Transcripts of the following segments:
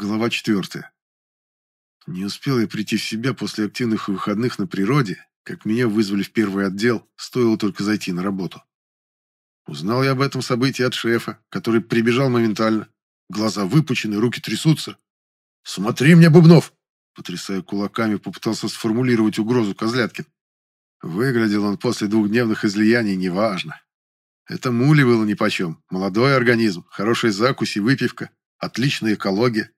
Глава четвертая. Не успел я прийти в себя после активных выходных на природе, как меня вызвали в первый отдел, стоило только зайти на работу. Узнал я об этом событии от шефа, который прибежал моментально. Глаза выпучены, руки трясутся. «Смотри мне, Бубнов!» Потрясая кулаками, попытался сформулировать угрозу Козляткин. Выглядел он после двухдневных излияний неважно. Это мули было нипочем. Молодой организм, хорошая закусь и выпивка, отличная экология.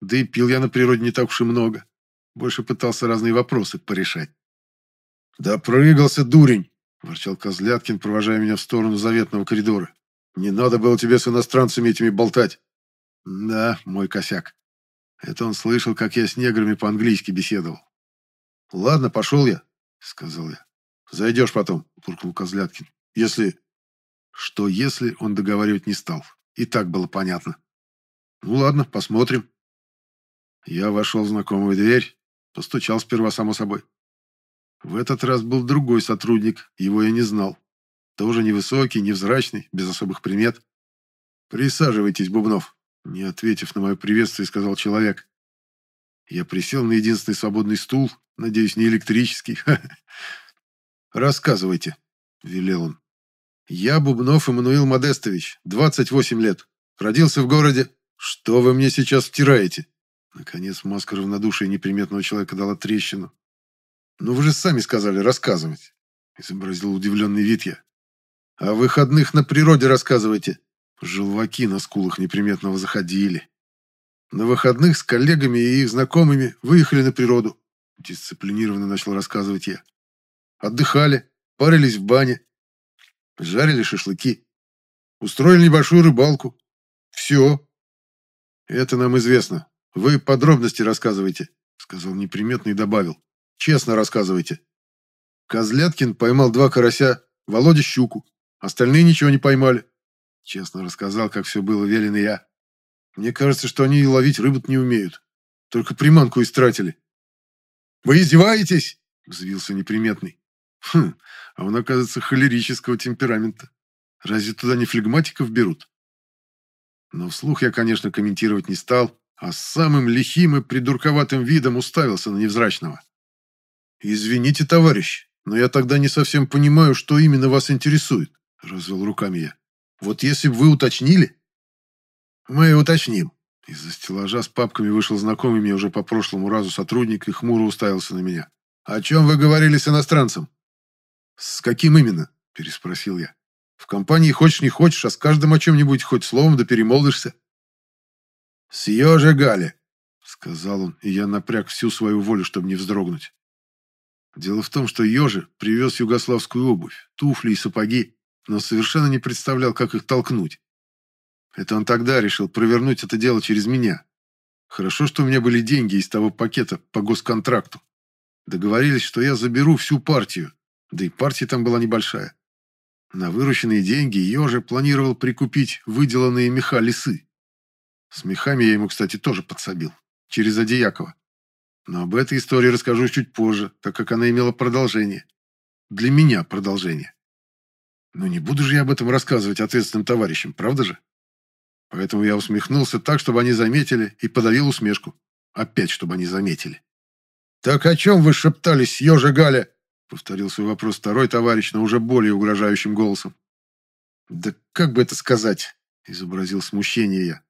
Да и пил я на природе не так уж и много. Больше пытался разные вопросы порешать. «Да прыгался, дурень!» – ворчал Козляткин, провожая меня в сторону заветного коридора. «Не надо было тебе с иностранцами этими болтать!» «Да, мой косяк. Это он слышал, как я с неграми по-английски беседовал. «Ладно, пошел я», — сказал я. «Зайдешь потом», — буркнул Козляткин. «Если...» Что «если» он договаривать не стал. И так было понятно. «Ну ладно, посмотрим». Я вошел в знакомую дверь, постучал сперва, само собой. В этот раз был другой сотрудник, его я не знал. Тоже невысокий, невзрачный, без особых примет. «Присаживайтесь, Бубнов», — не ответив на мое приветствие, сказал человек. Я присел на единственный свободный стул, надеюсь, не электрический. «Рассказывайте», — велел он. «Я Бубнов Эммануил Модестович, 28 лет. Родился в городе. Что вы мне сейчас втираете?» Наконец маска равнодушия неприметного человека дала трещину. «Ну вы же сами сказали рассказывать», — изобразил удивленный вид я. «О выходных на природе рассказывайте». Желваки на скулах неприметного заходили. На выходных с коллегами и их знакомыми выехали на природу. Дисциплинированно начал рассказывать я. Отдыхали, парились в бане, жарили шашлыки, устроили небольшую рыбалку. Все. Это нам известно. Вы подробности рассказывайте, сказал неприметно и добавил. Честно рассказывайте. Козляткин поймал два карася, Володя щуку. Остальные ничего не поймали. Честно рассказал, как все было велено я. Мне кажется, что они ловить рыбу не умеют. Только приманку истратили. «Вы издеваетесь?» – взвился неприметный. Хм, а он, оказывается, холерического темперамента. Разве туда не флегматиков берут? Но вслух я, конечно, комментировать не стал, а с самым лихим и придурковатым видом уставился на невзрачного. «Извините, товарищ, но я тогда не совсем понимаю, что именно вас интересует», – развел руками я. «Вот если бы вы уточнили...» «Мы уточним». Из-за стеллажа с папками вышел знакомый мне уже по прошлому разу сотрудник и хмуро уставился на меня. «О чем вы говорили с иностранцем?» «С каким именно?» – переспросил я. «В компании хочешь не хочешь, а с каждым о чем-нибудь хоть словом да перемолвишься». «С Ёжа Гали», – сказал он, и я напряг всю свою волю, чтобы не вздрогнуть. Дело в том, что Ёжи привез югославскую обувь, туфли и сапоги, но совершенно не представлял, как их толкнуть. Это он тогда решил провернуть это дело через меня. Хорошо, что у меня были деньги из того пакета по госконтракту. Договорились, что я заберу всю партию, да и партия там была небольшая. На вырученные деньги Ёжа планировал прикупить выделанные меха лисы. С мехами я ему, кстати, тоже подсобил. Через Адиякова. Но об этой истории расскажу чуть позже, так как она имела продолжение. Для меня продолжение. Но не буду же я об этом рассказывать ответственным товарищам, правда же? Поэтому я усмехнулся так, чтобы они заметили, и подавил усмешку. Опять, чтобы они заметили. «Так о чем вы шептались, ежа Галя?» Повторил свой вопрос второй товарищ, но уже более угрожающим голосом. «Да как бы это сказать?» Изобразил смущение я.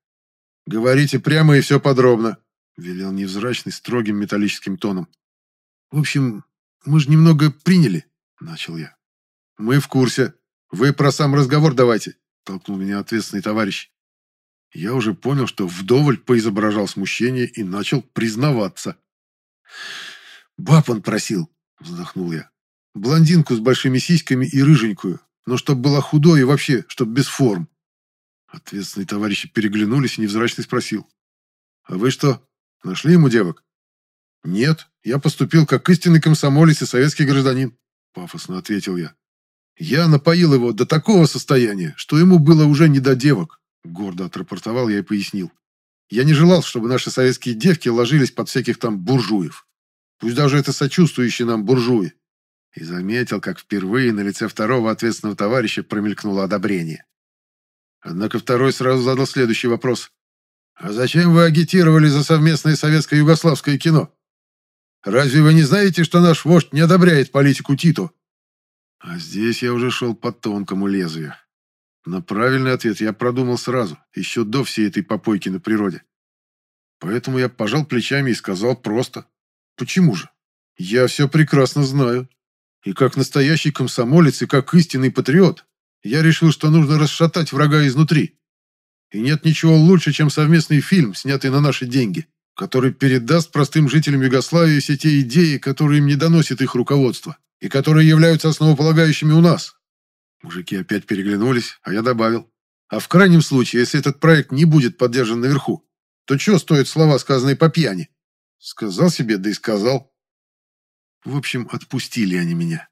«Говорите прямо и все подробно», велел невзрачный строгим металлическим тоном. «В общем, мы же немного приняли», начал я. «Мы в курсе. Вы про сам разговор давайте», толкнул меня ответственный товарищ. Я уже понял, что вдоволь поизображал смущение и начал признаваться. «Баб он просил», — вздохнул я. «Блондинку с большими сиськами и рыженькую, но чтоб была худой и вообще, чтоб без форм». Ответственные товарищи переглянулись и невзрачно спросил. «А вы что, нашли ему девок?» «Нет, я поступил как истинный комсомолец и советский гражданин», — пафосно ответил я. «Я напоил его до такого состояния, что ему было уже не до девок. Гордо отрапортовал я и пояснил. Я не желал, чтобы наши советские девки ложились под всяких там буржуев. Пусть даже это сочувствующие нам буржуи. И заметил, как впервые на лице второго ответственного товарища промелькнуло одобрение. Однако второй сразу задал следующий вопрос. А зачем вы агитировали за совместное советско-югославское кино? Разве вы не знаете, что наш вождь не одобряет политику Тито? А здесь я уже шел по тонкому лезвию. Но правильный ответ я продумал сразу, еще до всей этой попойки на природе. Поэтому я пожал плечами и сказал просто. Почему же? Я все прекрасно знаю. И как настоящий комсомолец, и как истинный патриот, я решил, что нужно расшатать врага изнутри. И нет ничего лучше, чем совместный фильм, снятый на наши деньги, который передаст простым жителям Югославии все те идеи, которые им не доносит их руководство, и которые являются основополагающими у нас. Мужики опять переглянулись, а я добавил. А в крайнем случае, если этот проект не будет поддержан наверху, то что стоят слова, сказанные по пьяни? Сказал себе, да и сказал. В общем, отпустили они меня.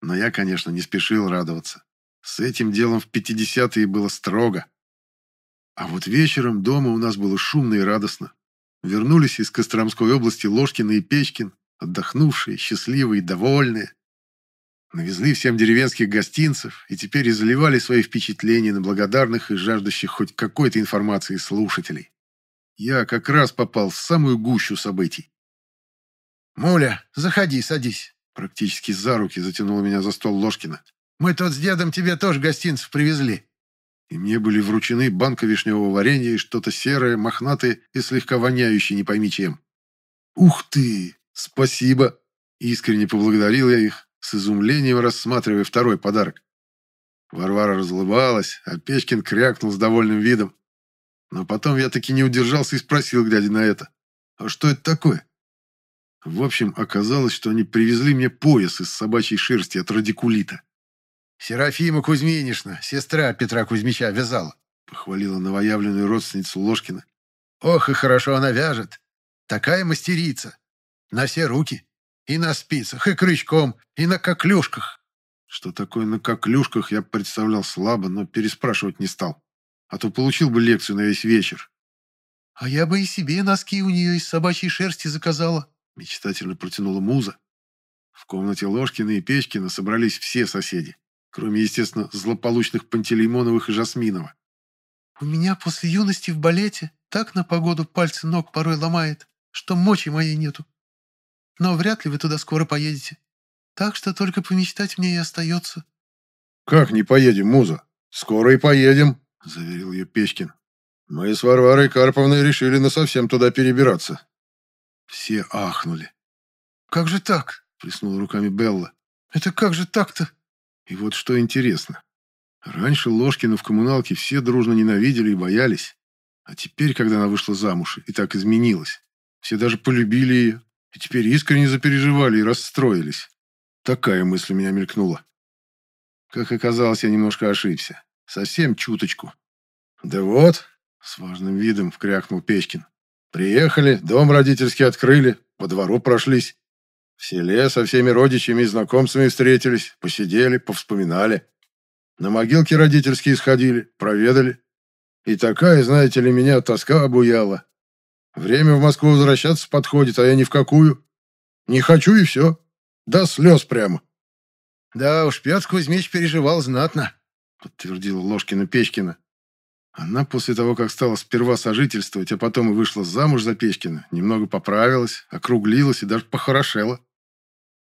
Но я, конечно, не спешил радоваться. С этим делом в 50-е было строго. А вот вечером дома у нас было шумно и радостно. Вернулись из Костромской области Ложкин и Печкин, отдохнувшие, счастливые, довольные. Навезли всем деревенских гостинцев и теперь изливали свои впечатления на благодарных и жаждущих хоть какой-то информации слушателей. Я как раз попал в самую гущу событий. «Муля, заходи, садись», — практически за руки затянула меня за стол Ложкина. «Мы тут с дедом тебе тоже гостинцев привезли» и мне были вручены банка вишневого варенья и что-то серое, мохнатое и слегка воняющее не пойми чем. «Ух ты! Спасибо!» Искренне поблагодарил я их, с изумлением рассматривая второй подарок. Варвара разлыбалась, а Печкин крякнул с довольным видом. Но потом я таки не удержался и спросил, глядя на это, «А что это такое?» В общем, оказалось, что они привезли мне пояс из собачьей шерсти от радикулита. Серафима Кузьминишна, сестра Петра Кузьмича, вязала. Похвалила новоявленную родственницу Ложкина. Ох, и хорошо она вяжет. Такая мастерица. На все руки. И на спицах, и крючком, и на коклюшках. Что такое на коклюшках, я представлял слабо, но переспрашивать не стал. А то получил бы лекцию на весь вечер. А я бы и себе носки у нее из собачьей шерсти заказала. Мечтательно протянула муза. В комнате Ложкина и Печкина собрались все соседи кроме, естественно, злополучных Пантелеймоновых и Жасминова. «У меня после юности в балете так на погоду пальцы ног порой ломает, что мочи моей нету. Но вряд ли вы туда скоро поедете. Так что только помечтать мне и остается». «Как не поедем, Муза? Скоро и поедем», — заверил ее Печкин. «Мы с Варварой Карповной решили насовсем туда перебираться». Все ахнули. «Как же так?» — плеснула руками Белла. «Это как же так-то?» И вот что интересно. Раньше Ложкину в коммуналке все дружно ненавидели и боялись. А теперь, когда она вышла замуж и так изменилась, все даже полюбили ее, и теперь искренне запереживали и расстроились. Такая мысль у меня мелькнула. Как оказалось, я немножко ошибся. Совсем чуточку. «Да вот», — с важным видом вкрякнул Печкин. «Приехали, дом родительский открыли, по двору прошлись. В селе со всеми родичами и знакомцами встретились, посидели, повспоминали. На могилки родительские сходили, проведали. И такая, знаете ли, меня тоска обуяла. Время в Москву возвращаться подходит, а я ни в какую. Не хочу и все. До слез прямо. Да уж, Петр Кузьмич переживал знатно, подтвердила Ложкина-Печкина. Она после того, как стала сперва сожительствовать, а потом и вышла замуж за Печкина, немного поправилась, округлилась и даже похорошела.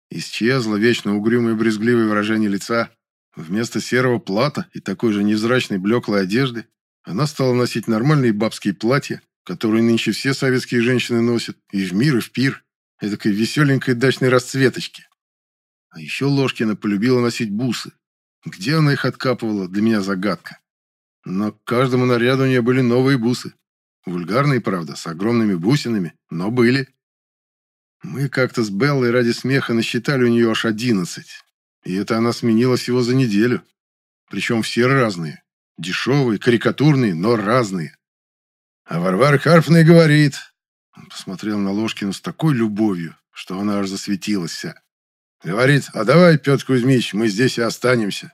Исчезло вечно угрюмое брезгливое выражение лица. Вместо серого плата и такой же невзрачной блеклой одежды она стала носить нормальные бабские платья, которые нынче все советские женщины носят, и в мир, и в пир, эдакой веселенькой дачной расцветочки. А еще Ложкина полюбила носить бусы. Где она их откапывала, для меня загадка. Но к каждому наряду у нее были новые бусы. Вульгарные, правда, с огромными бусинами, но были. Мы как-то с Беллой ради смеха насчитали у нее аж одиннадцать. И это она сменила всего за неделю. Причем все разные. Дешевые, карикатурные, но разные. А Варвара Карпная говорит... Он посмотрел на Ложкину с такой любовью, что она аж засветилась вся. Говорит, а давай, Петр Кузьмич, мы здесь и останемся.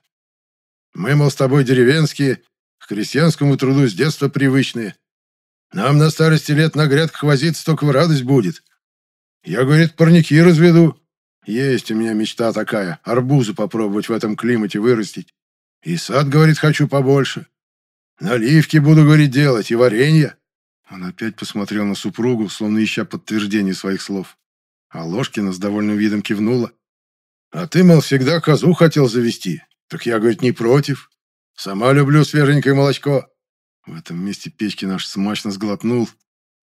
Мы, мол, с тобой деревенские, к крестьянскому труду с детства привычные. Нам на старости лет на грядках возиться только в радость будет. Я, говорит, парники разведу. Есть у меня мечта такая, арбузы попробовать в этом климате вырастить. И сад, говорит, хочу побольше. Наливки буду, говорит, делать, и варенье. Он опять посмотрел на супругу, словно ища подтверждение своих слов. А Ложкина с довольным видом кивнула. «А ты, мол, всегда козу хотел завести. Так я, говорит, не против. Сама люблю свеженькое молочко». В этом месте Печкин аж смачно сглотнул.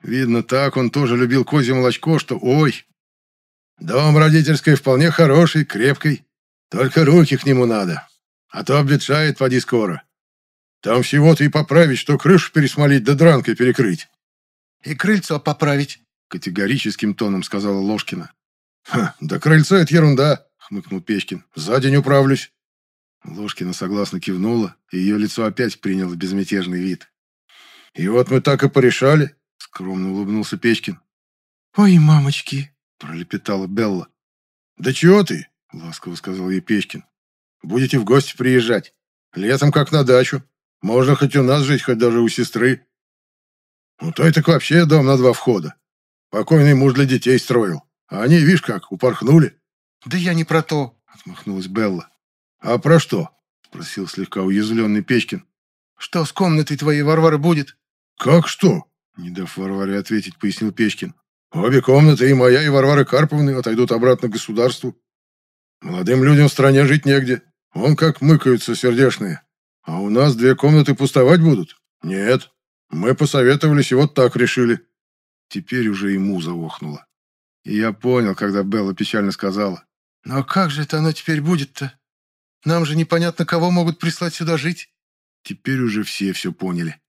Видно, так он тоже любил козье молочко, что ой. Дом родительский вполне хороший, крепкий. Только руки к нему надо. А то обветшает, поди скоро. Там всего-то и поправить, что крышу пересмолить да дранкой перекрыть. «И крыльцо поправить», — категорическим тоном сказала Ложкина. «Ха, да крыльцо — это ерунда», — хмыкнул Печкин. «За день управлюсь». Ложкина согласно кивнула, и ее лицо опять приняло безмятежный вид. «И вот мы так и порешали», — скромно улыбнулся Печкин. «Ой, мамочки», — пролепетала Белла. «Да чего ты?» — ласково сказал ей Печкин. «Будете в гости приезжать. Летом как на дачу. Можно хоть у нас жить, хоть даже у сестры. Ну, то так вообще дом на два входа. Покойный муж для детей строил. А они, видишь как, упорхнули. Да я не про то, отмахнулась Белла. А про что? Спросил слегка уязвленный Печкин. Что с комнатой твоей Варвары будет? Как что? Не дав Варваре ответить, пояснил Печкин. Обе комнаты, и моя, и Варвары Карповны, отойдут обратно к государству. Молодым людям в стране жить негде. Он как мыкаются сердешные. А у нас две комнаты пустовать будут? Нет. Мы посоветовались и вот так решили. Теперь уже и муза охнула. И я понял, когда Белла печально сказала. «Но как же это оно теперь будет-то? Нам же непонятно, кого могут прислать сюда жить». Теперь уже все все поняли.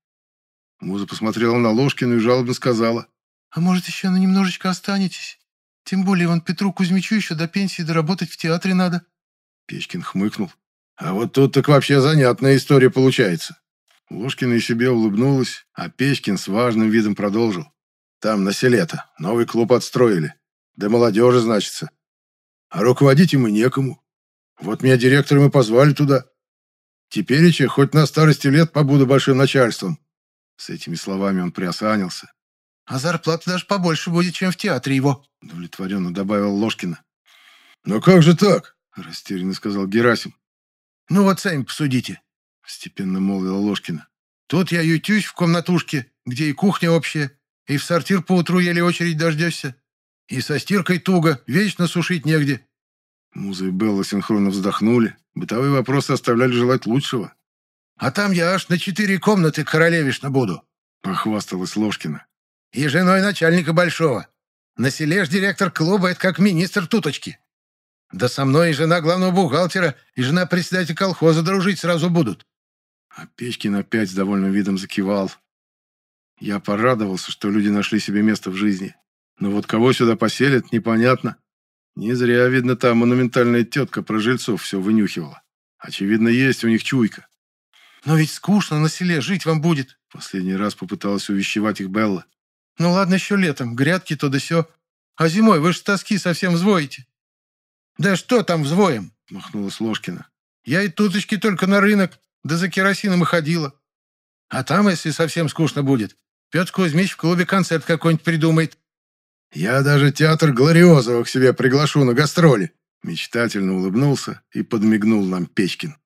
Муза посмотрела на Ложкину и жалобно сказала. «А может, еще на немножечко останетесь? Тем более вон Петру Кузьмичу еще до пенсии доработать в театре надо». Печкин хмыкнул. А вот тут так вообще занятная история получается. Ложкина и себе улыбнулась, а Печкин с важным видом продолжил. Там, на селе-то, новый клуб отстроили. Да молодежи, значится. А руководить ему некому. Вот меня директором и позвали туда. Теперь еще хоть на старости лет побуду большим начальством. С этими словами он приосанился. А зарплата даже побольше будет, чем в театре его, удовлетворенно добавил Ложкина. Но как же так? Растерянно сказал Герасим. «Ну вот сами посудите», — степенно молвила Ложкина. «Тут я ютюсь в комнатушке, где и кухня общая, и в сортир поутру еле очередь дождешься, и со стиркой туго, вечно сушить негде». Муза и Белла синхронно вздохнули. Бытовые вопросы оставляли желать лучшего. «А там я аж на четыре комнаты королевишна буду», — похвасталась Ложкина. «И женой начальника большого. На селе ж директор клуба — это как министр туточки. Да со мной и жена главного бухгалтера, и жена председателя колхоза дружить сразу будут. А Печкин опять с довольным видом закивал. Я порадовался, что люди нашли себе место в жизни. Но вот кого сюда поселят, непонятно. Не зря, видно, та монументальная тетка про жильцов все вынюхивала. Очевидно, есть у них чуйка. «Но ведь скучно на селе, жить вам будет!» Последний раз попыталась увещевать их Белла. «Ну ладно, еще летом, грядки то да сё. А зимой вы ж с тоски совсем взвоите. «Да что там взвоем?» – махнулась Ложкина. «Я и туточки только на рынок, да за керосином и ходила. А там, если совсем скучно будет, Петр Кузьмич в клубе концерт какой-нибудь придумает». «Я даже театр Глориозова к себе приглашу на гастроли», – мечтательно улыбнулся и подмигнул нам Печкин.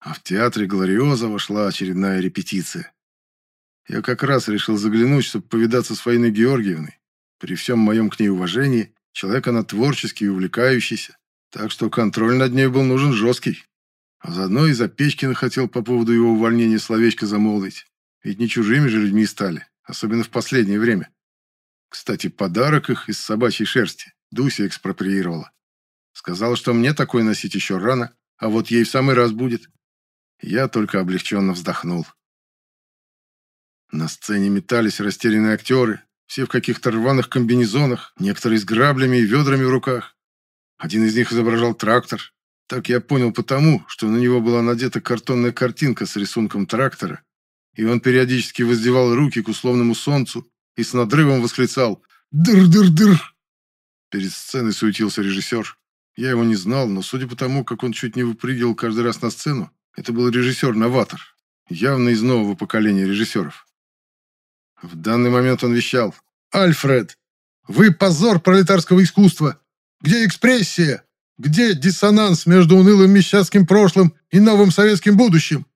А в театре Глориозова шла очередная репетиция. Я как раз решил заглянуть, чтобы повидаться с Фаиной Георгиевной. При всем моем к ней уважении Человек она творческий и увлекающийся, так что контроль над ней был нужен жесткий. А заодно и за Печкина хотел по поводу его увольнения словечко замолвить. Ведь не чужими же людьми стали, особенно в последнее время. Кстати, подарок их из собачьей шерсти Дуся экспроприировала. Сказала, что мне такой носить еще рано, а вот ей в самый раз будет. Я только облегченно вздохнул. На сцене метались растерянные актеры, все в каких-то рваных комбинезонах, некоторые с граблями и ведрами в руках. Один из них изображал трактор. Так я понял потому, что на него была надета картонная картинка с рисунком трактора, и он периодически воздевал руки к условному солнцу и с надрывом восклицал «Дыр-дыр-дыр!». Перед сценой суетился режиссер. Я его не знал, но судя по тому, как он чуть не выпрыгивал каждый раз на сцену, это был режиссер-новатор, явно из нового поколения режиссеров. В данный момент он вещал. «Альфред, вы позор пролетарского искусства! Где экспрессия? Где диссонанс между унылым мещанским прошлым и новым советским будущим?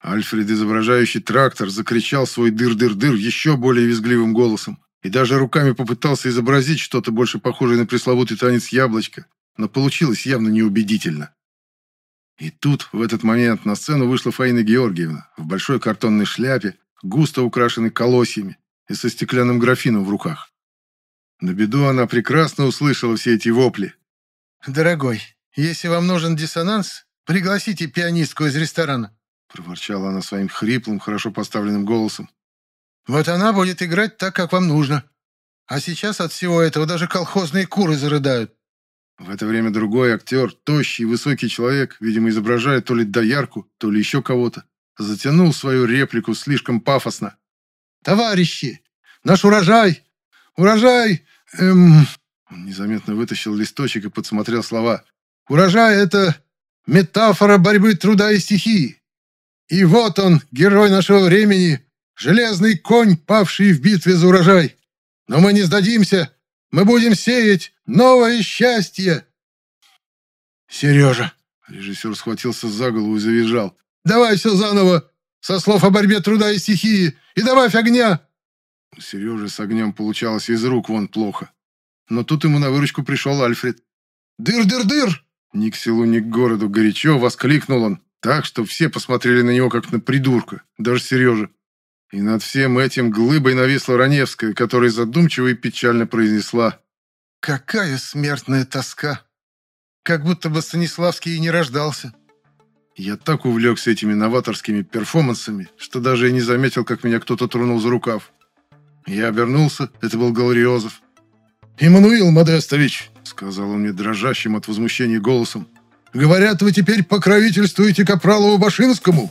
Альфред, изображающий трактор, закричал свой дыр-дыр-дыр еще более визгливым голосом и даже руками попытался изобразить что-то больше похожее на пресловутый танец яблочка, но получилось явно неубедительно. И тут, в этот момент, на сцену вышла Фаина Георгиевна в большой картонной шляпе, густо украшенной колосьями и со стеклянным графином в руках. На беду она прекрасно услышала все эти вопли. «Дорогой, если вам нужен диссонанс, пригласите пианистку из ресторана», проворчала она своим хриплым, хорошо поставленным голосом. «Вот она будет играть так, как вам нужно. А сейчас от всего этого даже колхозные куры зарыдают». В это время другой актер, тощий, высокий человек, видимо, изображая то ли доярку, то ли еще кого-то, затянул свою реплику слишком пафосно. «Товарищи, наш урожай! Урожай! Эм...» Он незаметно вытащил листочек и подсмотрел слова. «Урожай — это метафора борьбы труда и стихии. И вот он, герой нашего времени, железный конь, павший в битве за урожай. Но мы не сдадимся, мы будем сеять новое счастье!» «Сережа!» — режиссер схватился за голову и завизжал. «Давай все заново! Со слов о борьбе труда и стихии! И добавь огня!» У Сережи с огнем получалось из рук вон плохо. Но тут ему на выручку пришел Альфред. «Дыр-дыр-дыр!» Ни к селу, ни к городу горячо воскликнул он, так, что все посмотрели на него, как на придурка, даже Сережа. И над всем этим глыбой нависла Раневская, которая задумчиво и печально произнесла «Какая смертная тоска! Как будто бы Станиславский и не рождался!» Я так увлекся этими новаторскими перформансами, что даже и не заметил, как меня кто-то тронул за рукав. Я обернулся, это был Галариозов. «Иммануил Модестович», — сказал он мне дрожащим от возмущения голосом, «говорят, вы теперь покровительствуете Капралову Башинскому?»